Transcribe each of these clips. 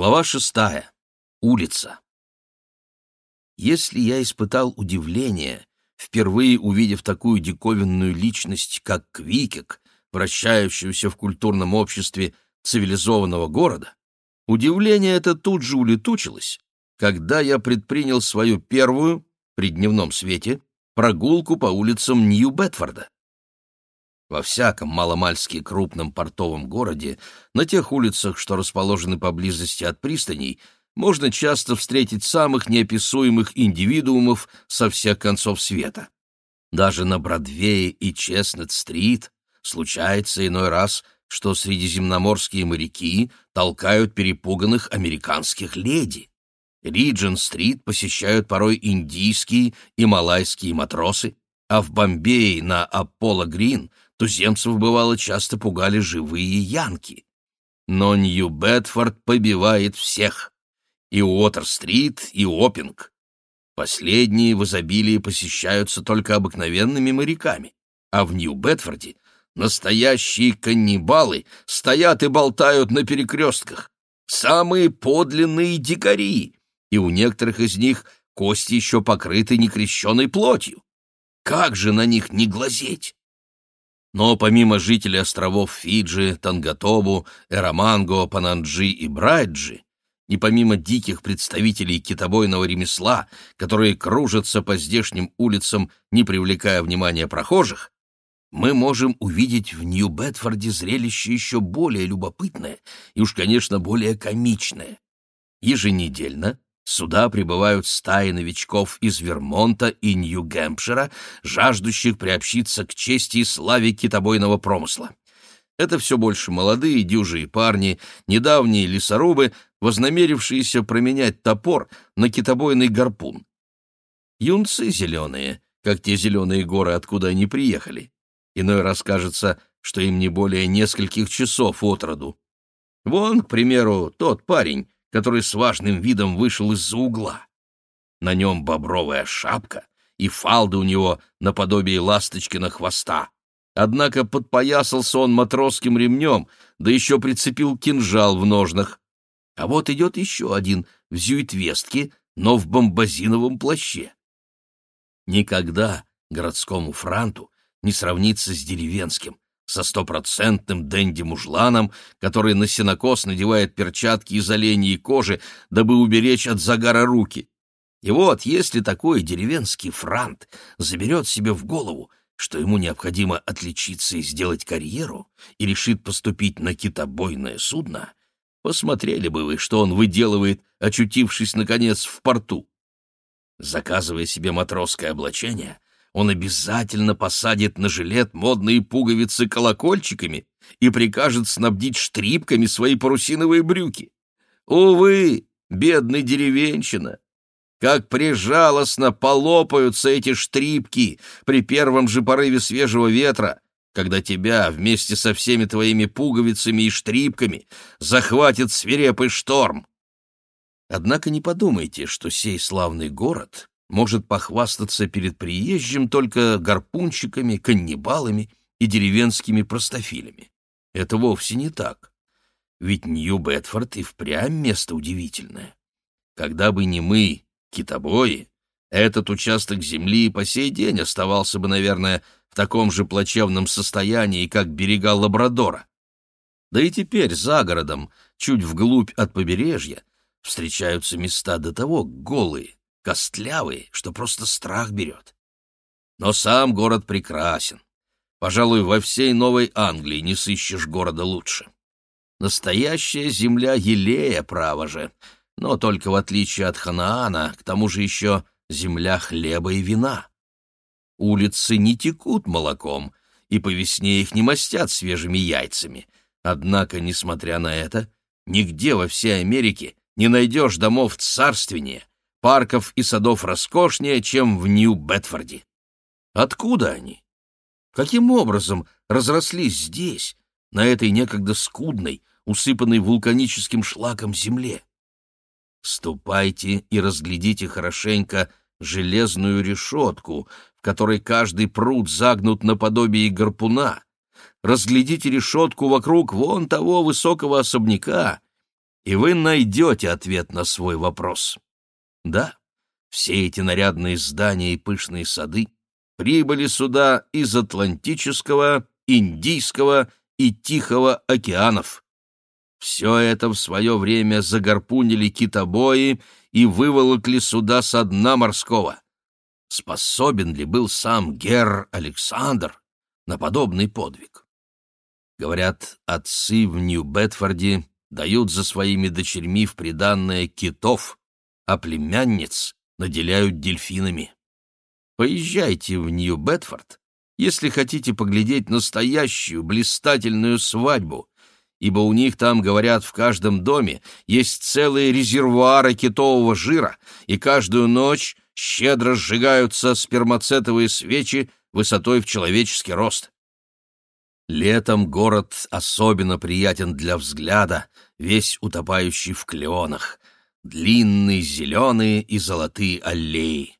Глава шестая. Улица. Если я испытал удивление, впервые увидев такую диковинную личность, как Квикек, вращающуюся в культурном обществе цивилизованного города, удивление это тут же улетучилось, когда я предпринял свою первую, при дневном свете, прогулку по улицам Нью-Бетфорда. Во всяком маломальски крупном портовом городе, на тех улицах, что расположены поблизости от пристаней, можно часто встретить самых неописуемых индивидуумов со всех концов света. Даже на Бродвее и Честнет-стрит случается иной раз, что средиземноморские моряки толкают перепуганных американских леди. Риджен-стрит посещают порой индийские и малайские матросы, а в Бомбее на Аполло-Грин туземцев, бывало, часто пугали живые янки. Но Нью-Бетфорд побивает всех. И Уотер-стрит, и Опинг. Последние в изобилии посещаются только обыкновенными моряками, а в Нью-Бетфорде настоящие каннибалы стоят и болтают на перекрестках. Самые подлинные дикари, и у некоторых из них кости еще покрыты некрещенной плотью. Как же на них не глазеть? Но помимо жителей островов Фиджи, Тангатобу, Эраманго, Пананджи и Брайджи, и помимо диких представителей китобойного ремесла, которые кружатся по здешним улицам, не привлекая внимания прохожих, мы можем увидеть в Нью-Бетфорде зрелище еще более любопытное и уж, конечно, более комичное. Еженедельно Сюда прибывают стаи новичков из Вермонта и Нью-Гэмпшира, жаждущих приобщиться к чести и славе китобойного промысла. Это все больше молодые дюжие парни, недавние лесорубы, вознамерившиеся променять топор на китобойный гарпун. Юнцы зеленые, как те зеленые горы, откуда они приехали. Иной раз кажется, что им не более нескольких часов от роду. Вон, к примеру, тот парень, который с важным видом вышел из-за угла. На нем бобровая шапка, и фалды у него наподобие ласточкина хвоста. Однако подпоясался он матросским ремнем, да еще прицепил кинжал в ножнах. А вот идет еще один в зюитвестке, но в бомбазиновом плаще. Никогда городскому франту не сравнится с деревенским, со стопроцентным денди-мужланом, который на сенокос надевает перчатки из оленьей кожи, дабы уберечь от загара руки. И вот, если такой деревенский франт заберет себе в голову, что ему необходимо отличиться и сделать карьеру, и решит поступить на китобойное судно, посмотрели бы вы, что он выделывает, очутившись, наконец, в порту. Заказывая себе матросское облачение — он обязательно посадит на жилет модные пуговицы колокольчиками и прикажет снабдить штрипками свои парусиновые брюки. Увы, бедный деревенщина! Как прижалостно полопаются эти штрипки при первом же порыве свежего ветра, когда тебя вместе со всеми твоими пуговицами и штрипками захватит свирепый шторм. Однако не подумайте, что сей славный город может похвастаться перед приезжим только гарпунчиками, каннибалами и деревенскими простофилями. Это вовсе не так. Ведь Нью-Бетфорд и впрямь место удивительное. Когда бы не мы, китобои, этот участок земли по сей день оставался бы, наверное, в таком же плачевном состоянии, как берега Лабрадора. Да и теперь за городом, чуть вглубь от побережья, встречаются места до того голые, костлявый, что просто страх берет. Но сам город прекрасен. Пожалуй, во всей Новой Англии не сыщешь города лучше. Настоящая земля елея, право же, но только в отличие от Ханаана, к тому же еще земля хлеба и вина. Улицы не текут молоком, и по весне их не мастят свежими яйцами. Однако, несмотря на это, нигде во всей Америке не найдешь домов царственнее, парков и садов роскошнее, чем в Нью-Бетфорде. Откуда они? Каким образом разрослись здесь, на этой некогда скудной, усыпанной вулканическим шлаком земле? Ступайте и разглядите хорошенько железную решетку, в которой каждый пруд загнут наподобие гарпуна. Разглядите решетку вокруг вон того высокого особняка, и вы найдете ответ на свой вопрос. Да, все эти нарядные здания и пышные сады прибыли сюда из Атлантического, Индийского и Тихого океанов. Все это в свое время загорпунили китобои и выволокли сюда со дна морского. Способен ли был сам Герр Александр на подобный подвиг? Говорят, отцы в Нью-Бетфорде дают за своими дочерьми в приданное китов, а племянниц наделяют дельфинами. Поезжайте в Нью-Бетфорд, если хотите поглядеть настоящую блистательную свадьбу, ибо у них там, говорят, в каждом доме есть целые резервуары китового жира, и каждую ночь щедро сжигаются спермацетовые свечи высотой в человеческий рост. Летом город особенно приятен для взгляда, весь утопающий в клеонах, длинные зеленые и золотые аллеи.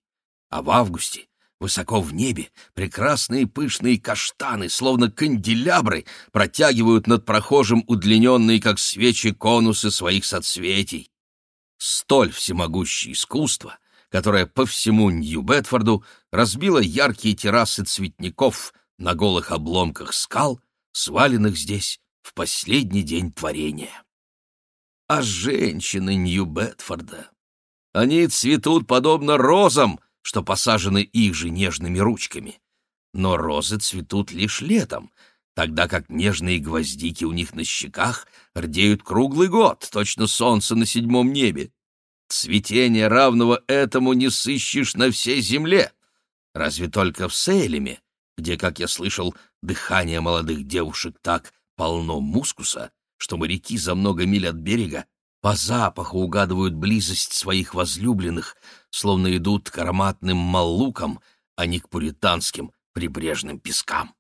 А в августе Высоко в небе прекрасные пышные каштаны, словно канделябры, протягивают над прохожим удлиненные, как свечи, конусы своих соцветий. Столь всемогущее искусство, которое по всему Нью-Бетфорду разбило яркие террасы цветников на голых обломках скал, сваленных здесь в последний день творения. А женщины Нью-Бетфорда, они цветут подобно розам, что посажены их же нежными ручками. Но розы цветут лишь летом, тогда как нежные гвоздики у них на щеках рдеют круглый год, точно солнце на седьмом небе. Цветения равного этому не сыщешь на всей земле. Разве только в Сейлеме, где, как я слышал, дыхание молодых девушек так полно мускуса, что моряки за много миль от берега по запаху угадывают близость своих возлюбленных, словно идут к ароматным маллукам, а не к пуританским прибрежным пескам.